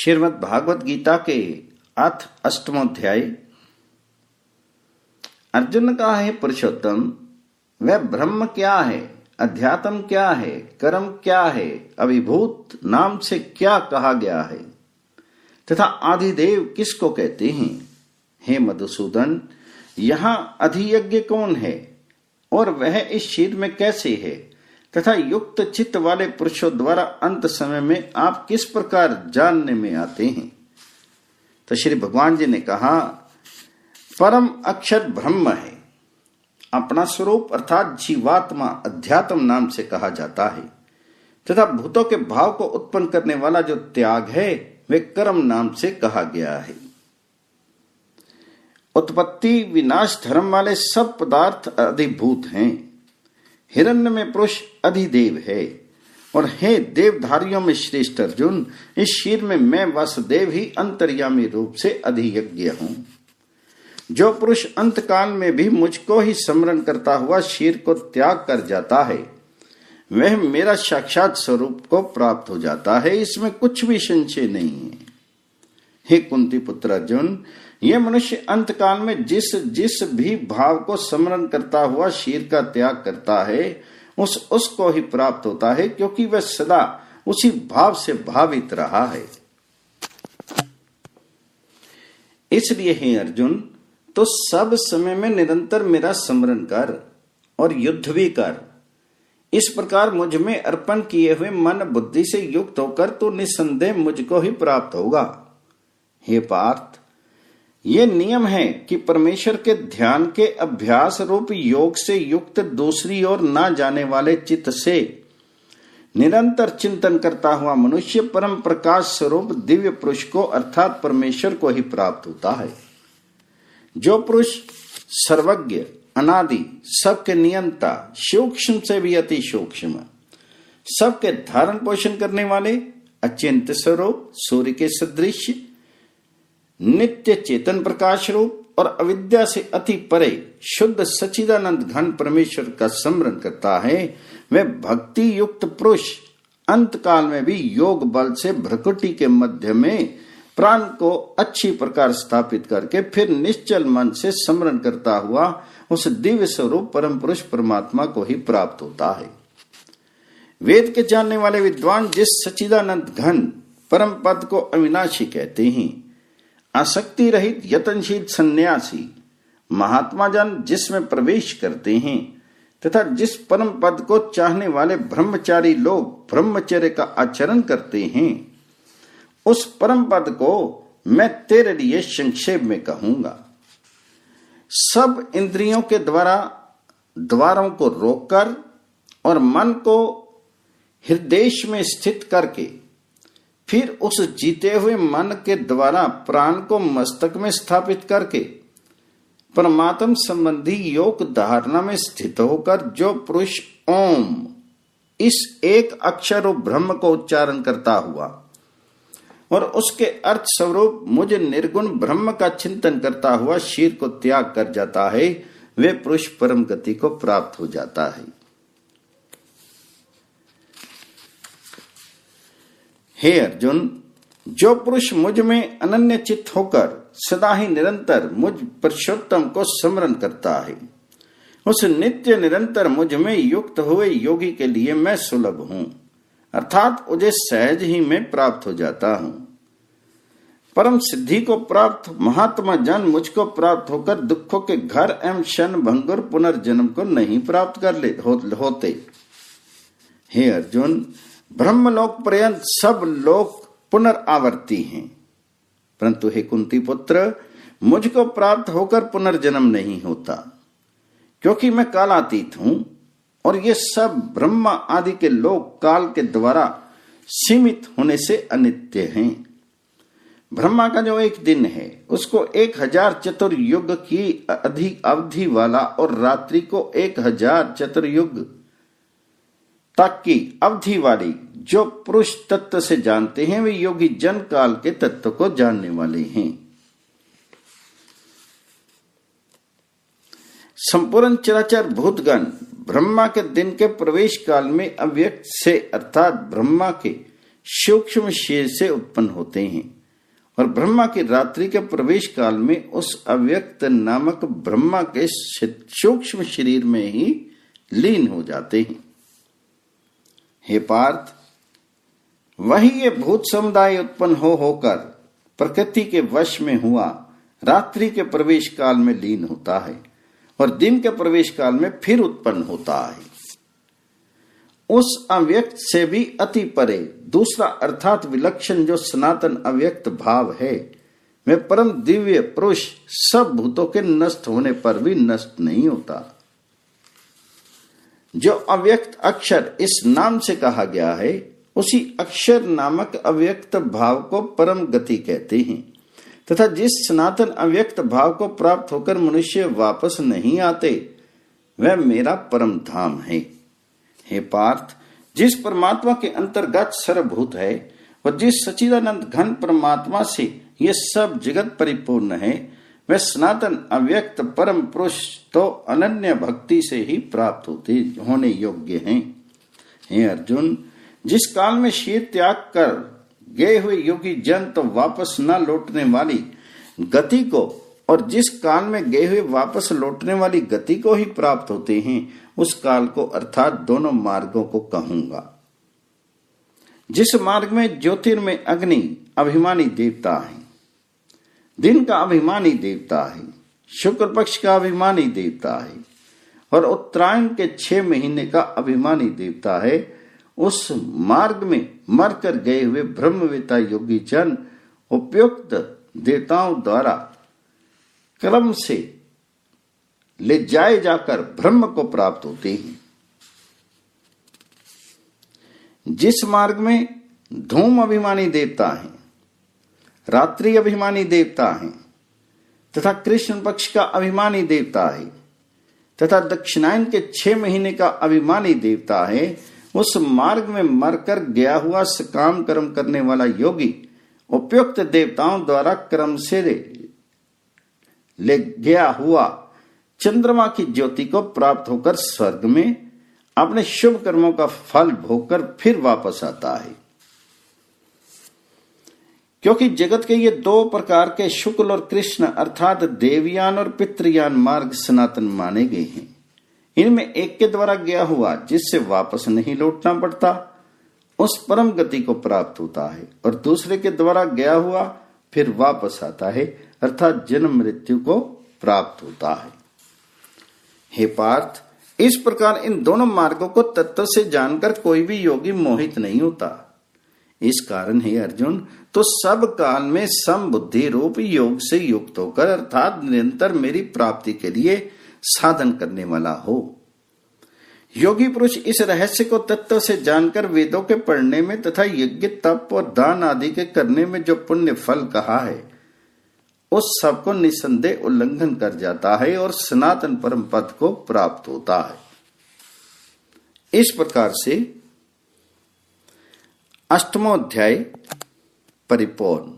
श्रीमद भागवत गीता के अथ अष्टमोध्याय। अर्जुन का है पुरुषोत्तम, वह ब्रह्म क्या है? अध्यात्म क्या है? कर्म क्या है? अभिभूत नाम से क्या कहा गया है? तथा आदिदेव किसको कहते हैं? हे मधुसूदन, यहाँ अधियज्ञ कौन है? और वह इस शीर में कैसे है? तथा युक्त चित्त वाले पुरुषों द्वारा अंत समय में आप किस प्रकार जानने में आते हैं? तो श्री भगवान जी ने कहा, परम अक्षर ब्रह्म है। अपना स्वरूप अर्थात जीवात्मा अध्यात्म नाम से कहा जाता है। तथा भूतों के भाव को उत्पन्न करने वाला जो त्याग है, वे कर्म नाम से कहा गया है। उत्पत्ति, विनाश, धर्म वाले सब पदार्थ अधिभूत हैं। हिरण्य में पुरुष अधिदेव है। और हे देवधारियों में श्रेष्ठ अर्जुन, इस शीर में मैं वासुदेव ही अंतर्यामी रूप से अधियज्ञ हूँ। जो पुरुष अंत काल में भी मुझको ही स्मरण करता हुआ शीर को त्याग कर जाता है, वह मेरा साक्षात स्वरूप को प्राप्त हो जाता है। इसमें कुछ भी संशय नहीं है। हे कुंती पुत्र अर्जुन ये मनुष्य अंत काल में जिस जिस भी भाव को स्मरण करता हुआ शीर का त्याग करता है, उस, उसको ही प्राप्त होता है, क्योंकि वह सदा उसी भाव से भावित रहा है। इसलिए हे अर्जुन तो सब समय में निरंतर मेरा स्मरण कर और युद्ध भी कर। इस प्रकार मुझमें अर्पण किए हुए मन बुद्धि से युक्त होकर तो निसंदेह मुझको ही प्राप्त होगा। हे पार्थ ये नियम है कि परमेश्वर के ध्यान के अभ्यास रूप योग से युक्त दूसरी ओर ना जाने वाले चित्त से निरंतर चिंतन करता हुआ मनुष्य परम प्रकाश स्वरूप दिव्य पुरुष को अर्थात परमेश्वर को ही प्राप्त होता है। जो पुरुष सर्वज्ञ, अनादि, सबके नियंता, सूक्ष्म से भी अति सूक्ष्म, सबके धारण पोषण करने वाले अचिंत स्वरूप, सूर्य के सदृश नित्य चेतन प्रकाश रूप और अविद्या से अति परे शुद्ध सचिदानंद घन परमेश्वर का स्मरण करता है, वह भक्ति युक्त पुरुष अंत काल में भी योग बल से भ्रकुटी के मध्य में प्राण को अच्छी प्रकार स्थापित करके फिर निश्चल मन से स्मरण करता हुआ उस दिव्य स्वरूप परम पुरुष परमात्मा को ही प्राप्त होता है। वेद के जानने वाले विद्वान जिस सचिदानंद घन परम पद को अविनाशी कहते हैं आसक्ति रहित यतनशील सन्यासी महात्मा जन जिसमें प्रवेश करते हैं तथा जिस परम पद को चाहने वाले ब्रह्मचारी लोग ब्रह्मचर्य का आचरण करते हैं, उस परम पद को मैं तेरे लिए संक्षेप में कहूँगा। सब इंद्रियों के द्वारा द्वारों को रोककर और मन को हृदय में स्थित करके फिर उस जीते हुए मन के द्वारा प्राण को मस्तक में स्थापित करके परमात्म संबंधी योग धारणा में स्थित होकर जो पुरुष ओम, इस एक अक्षर ब्रह्म को उच्चारण करता हुआ और उसके अर्थ स्वरूप मुझे निर्गुण ब्रह्म का चिंतन करता हुआ शीर को त्याग कर जाता है, वे पुरुष परम गति को प्राप्त हो जाता है। हे अर्जुन जो पुरुष मुझमें अनन्य चित्त होकर सदा ही निरंतर मुझ पुरुषोत्तम को स्मरण करता है उस नित्य निरंतर मुझमें युक्त हुए योगी के लिए मैं सुलभ हूँ अर्थात मुझे सहज ही में प्राप्त हो जाता हूँ। परम सिद्धि को प्राप्त महात्मा जन मुझको प्राप्त होकर दुखों के घर एवं क्षण भंगुर पुनर्जन्म को नहीं प्राप्त कर ले हो, होते। हे अर्जुन ब्रह्मलोक पर्यंत सब लोग पुनर्आवर्ती हैं। परंतु हे कुंती पुत्र, मुझको प्राप्त होकर पुनर्जन्म नहीं होता, क्योंकि मैं कालातीत हूँ और ये सब ब्रह्मा आदि के लोग काल के द्वारा सीमित होने से अनित्य हैं। ब्रह्मा का जो एक दिन है, उसको एक हज़ार चतुर्युग की अधिक अवधि वाला और रात्रि को एक हज़ार चतुर्युग तक अवधि वाली जो पुरुष तत्व से जानते हैं, वे योगी जन काल के तत्व को जानने वाले हैं। संपूर्ण चराचर भूतगण ब्रह्मा के दिन के प्रवेश काल में अव्यक्त से, अर्थात ब्रह्मा के सूक्ष्म शरीर से उत्पन्न होते हैं और ब्रह्मा की रात्रि के प्रवेश काल में उस अव्यक्त नामक ब्रह्मा के सूक्ष्म शरीर में ही लीन हो जाते हैं। हे पार्थ, वही ये भूत समुदाय उत्पन्न हो होकर प्रकृति के वश में हुआ, रात्रि के प्रवेश काल में लीन होता है और दिन के प्रवेश काल में फिर उत्पन्न होता है। उस अव्यक्त से भी अति परे दूसरा अर्थात विलक्षण जो सनातन अव्यक्त भाव है वे परम दिव्य पुरुष सब भूतों के नष्ट होने पर भी नष्ट नहीं होता। जो अव्यक्त अक्षर इस नाम से कहा गया है, उसी अक्षर नामक अव्यक्त भाव को परम गति कहते हैं। तथा जिस सनातन अव्यक्त भाव को प्राप्त होकर मनुष्य वापस नहीं आते, वह मेरा परम धाम है। हे पार्थ, जिस परमात्मा के अंतर्गत सर्वभूत है, और जिस सचिदानंद घन परमात्मा से ये सब जगत परिपूर्ण है वह सनातन अव्यक्त परम पुरुष तो अनन्य भक्ति से ही प्राप्त होते, होने योग्य हैं। हे अर्जुन, जिस काल में शीत त्याग कर गए हुए योगी जन तो वापस न लौटने वाली गति को और जिस काल में गए हुए वापस लौटने वाली गति को ही प्राप्त होते हैं, उस काल को अर्थात दोनों मार्गों को कहूँगा। जिस मार्ग में ज्योतिर्मय अग्नि अभिमानी देवता है दिन का अभिमानी देवता है, शुक्र पक्ष का अभिमानी देवता है, और उत्तरायण के छह महीने का अभिमानी देवता है, उस मार्ग में मरकर गए हुए ब्रह्मवेता योगी जन उपयुक्त देवताओं द्वारा क्रम से ले जाए जाकर ब्रह्म को प्राप्त होते हैं। जिस मार्ग में धूम अभिमानी देवता है रात्रि अभिमानी देवता है, तथा कृष्ण पक्ष का अभिमानी देवता है, तथा दक्षिणायन के छह महीने का अभिमानी देवता है, उस मार्ग में मरकर गया हुआ सकाम कर्म करने वाला योगी उपयुक्त देवताओं द्वारा क्रम से ले गया हुआ चंद्रमा की ज्योति को प्राप्त होकर स्वर्ग में अपने शुभ कर्मों का फल भोगकर फिर वापस आता है। क्योंकि जगत के ये दो प्रकार के शुक्ल और कृष्ण अर्थात देवयान और पितृयान मार्ग सनातन माने गए हैं। इनमें एक के द्वारा गया हुआ जिससे वापस नहीं लौटना पड़ता, उस परम गति को प्राप्त होता है और दूसरे के द्वारा गया हुआ फिर वापस आता है, अर्थात जन्म मृत्यु को प्राप्त होता है। हे पार्थ, इस प्रकार इन दोनों मार्गों को तत्व से जानकर कोई भी योगी मोहित नहीं होता। इस कारण हे अर्जुन तो सब काल में सम बुद्धि रूप योग से युक्त होकर अर्थात निरंतर मेरी प्राप्ति के लिए साधन करने वाला हो। योगी पुरुष इस रहस्य को तत्व से जानकर वेदों के पढ़ने में तथा यज्ञ, तप और दान आदि के करने में जो पुण्य फल कहा है, उस सबको निसंदेह उल्लंघन कर जाता है और सनातन परम पद को प्राप्त होता है। इस प्रकार से अष्टमोध्याय परिपूर्ण।